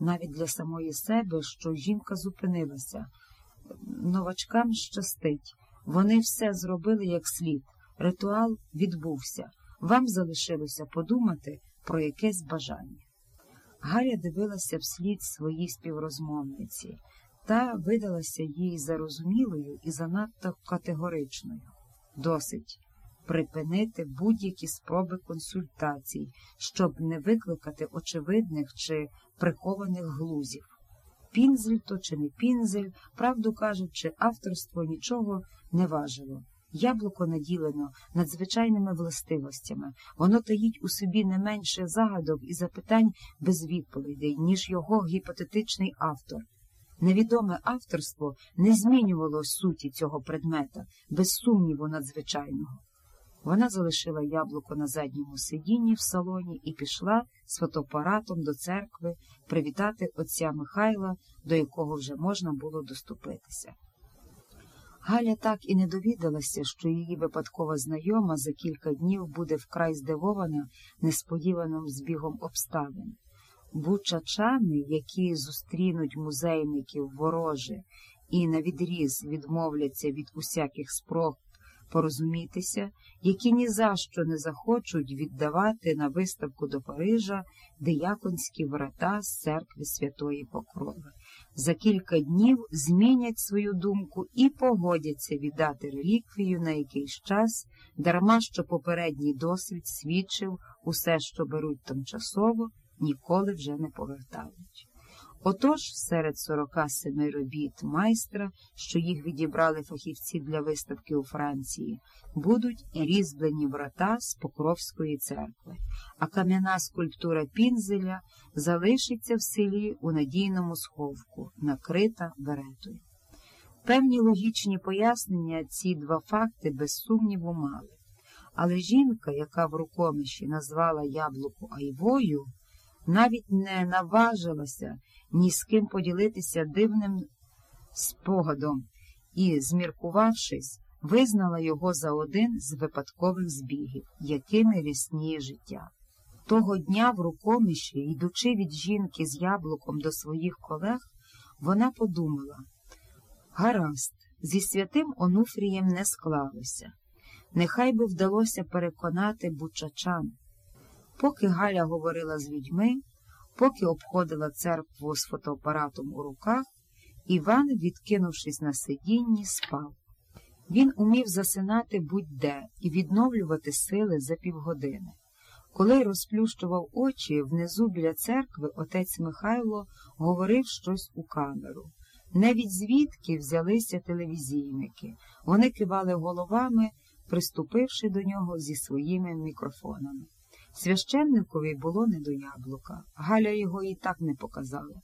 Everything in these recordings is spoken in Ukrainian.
навіть для самої себе, що жінка зупинилася. Новачкам щастить. Вони все зробили як слід. Ритуал відбувся. Вам залишилося подумати про якесь бажання. Галя дивилася вслід своїй співрозмовниці та видалася їй зарозумілою і занадто категоричною. Досить припинити будь-які спроби консультацій, щоб не викликати очевидних чи прихованих глузів. Пінзель то чи не пінзель, правду кажучи, авторство нічого не важило. Яблуко наділено надзвичайними властивостями, воно таїть у собі не менше загадок і запитань без відповідей, ніж його гіпотетичний автор. Невідоме авторство не змінювало суті цього предмета, без сумніву надзвичайного. Вона залишила яблуко на задньому сидінні в салоні і пішла з фотоапаратом до церкви привітати отця Михайла, до якого вже можна було доступитися. Галя так і не довідалася, що її випадкова знайома за кілька днів буде вкрай здивована несподіваним збігом обставин. Бучачани, які зустрінуть музейників вороже і навідріз відмовляться від усяких спроб порозумітися, які ні за що не захочуть віддавати на виставку до Парижа дияконські врата з церкви Святої Покрови. За кілька днів змінять свою думку і погодяться віддати реліквію на якийсь час, дарма що попередній досвід свідчив усе, що беруть тимчасово, ніколи вже не повертають. Отож, серед 47 робіт майстра, що їх відібрали фахівці для виставки у Франції, будуть і різьблені врата з Покровської церкви, а кам'яна скульптура Пінзеля залишиться в селі у надійному сховку, накрита беретою. Певні логічні пояснення ці два факти без сумніву мали. Але жінка, яка в рукомиші назвала яблуко айвою, навіть не наважилася ні з ким поділитися дивним спогадом і, зміркувавшись, визнала його за один з випадкових збігів, якими рісніє життя. Того дня в рукоміші, йдучи від жінки з яблуком до своїх колег, вона подумала гаразд, зі святим Онуфрієм не склалося. Нехай би вдалося переконати бучачан. Поки Галя говорила з людьми, Поки обходила церкву з фотоапаратом у руках, Іван, відкинувшись на сидінні, спав. Він умів засинати будь-де і відновлювати сили за півгодини. Коли розплющував очі, внизу біля церкви отець Михайло говорив щось у камеру. Навіть звідки взялися телевізійники. Вони кивали головами, приступивши до нього зі своїми мікрофонами. Священникові було не до яблука, Галя його і так не показала.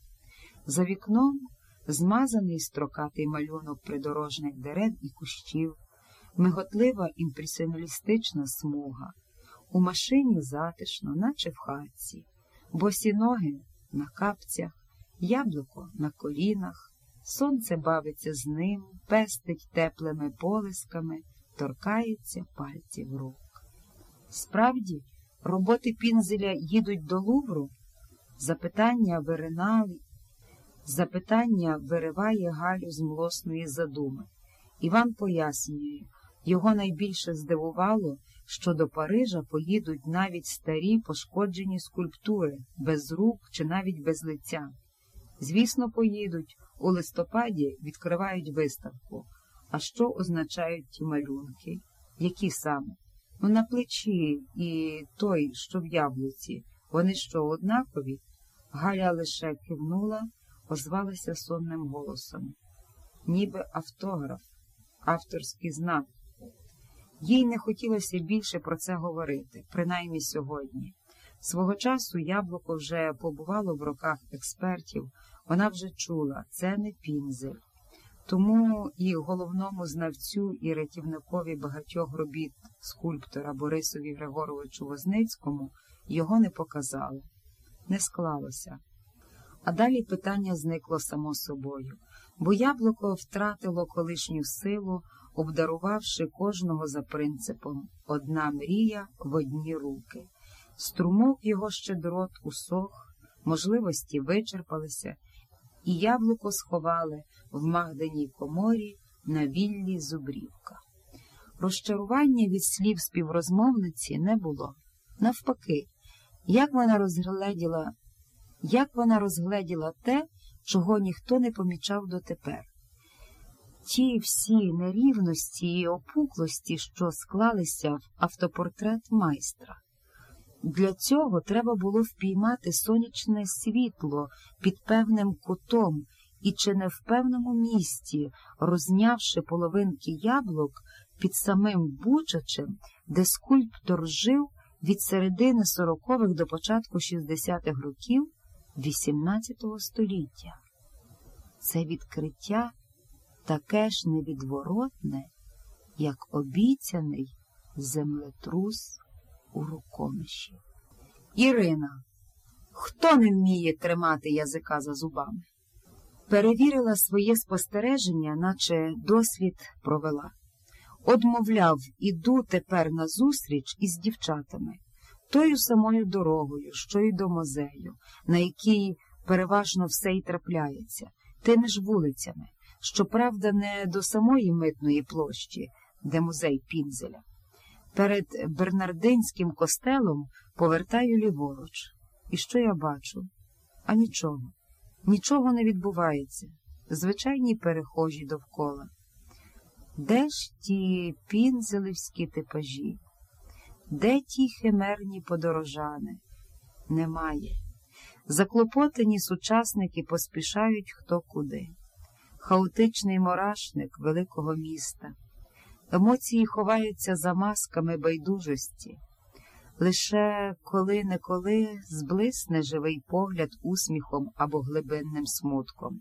За вікном змазаний строкатий малюнок придорожних дерев і кущів, миготлива імпресіоналістична смуга, у машині затишно, наче в хатці, босі ноги на капцях, яблуко на колінах, сонце бавиться з ним, пестить теплими полисками, торкається пальців рук. Справді, Роботи Пінзеля їдуть до Лувру? Запитання виринали, запитання вириває Галю з млосної задуми. Іван пояснює, його найбільше здивувало, що до Парижа поїдуть навіть старі пошкоджені скульптури, без рук чи навіть без лиця. Звісно, поїдуть, у листопаді відкривають виставку. А що означають ті малюнки? Які саме? Ну, на плечі і той, що в яблуці, вони що, однакові? Галя лише кивнула, озвалася сонним голосом. Ніби автограф, авторський знак. Їй не хотілося більше про це говорити, принаймні сьогодні. Свого часу яблуко вже побувало в руках експертів, вона вже чула, це не пінзель. Тому і головному знавцю і рятівникові багатьох робіт скульптора Борисові Григоровичу Возницькому його не показали, не склалося. А далі питання зникло само собою, бо яблуко втратило колишню силу, обдарувавши кожного за принципом одна мрія в одні руки. Струмок його щедрот усох, можливості вичерпалися, і яблуко сховали в Магдиній коморі на віллі Зубрівка. Розчарування від слів співрозмовниці не було. Навпаки, як вона розгледіла, як вона розгледіла те, чого ніхто не помічав дотепер. Ті всі нерівності і опуклості, що склалися в автопортрет майстра. Для цього треба було впіймати сонячне світло під певним кутом і чи не в певному місці, рознявши половинки яблук під самим Бучачем, де скульптор жив від середини сорокових до початку 60-х років XVIII століття. Це відкриття таке ж невідворотне, як обіцяний землетрус у рукомиші. Ірина, хто не вміє тримати язика за зубами? Перевірила своє спостереження, наче досвід провела. Одмовляв, іду тепер на зустріч із дівчатами, тою самою дорогою, що й до музею, на якій переважно все й трапляється, тими ж вулицями, щоправда, не до самої митної площі, де музей Пінзеля. Перед Бернардинським костелом повертаю ліворуч. І що я бачу? А нічого. Нічого не відбувається. Звичайні перехожі довкола. Де ж ті пінзелівські типажі? Де ті химерні подорожани? Немає. Заклопотані сучасники поспішають хто куди. Хаотичний мурашник великого міста. Емоції ховаються за масками байдужості. Лише коли-неколи зблисне живий погляд усміхом або глибинним смутком.